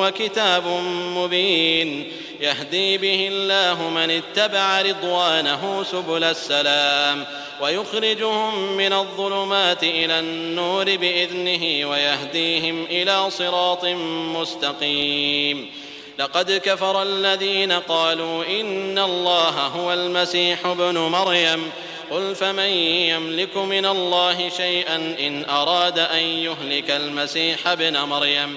وكتاب مبين. يهدي به الله من اتبع رضوانه سبل السلام. ويخرجهم من الظلمات إلى النور بإذنه ويهديهم إلى صراط مستقيم. لقد كفر الذين قالوا إن الله هو المسيح ابن مريم. قل فمن يملك من الله شيئا إن أراد أن يهلك المسيح ابن مريم؟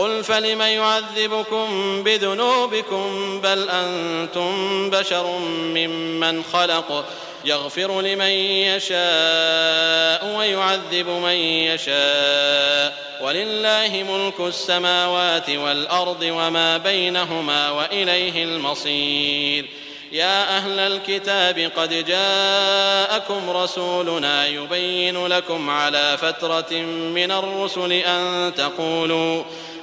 قل فلم يعذبكم بذنوبكم بل أنتم بشر ممن خلق يغفر لمن يشاء ويعذب من يشاء ولله ملك السماوات والأرض وما بينهما وإليه المصير يا أهل الكتاب قد جاءكم رسولنا يبين لكم على فترة من الرسل أن تقولوا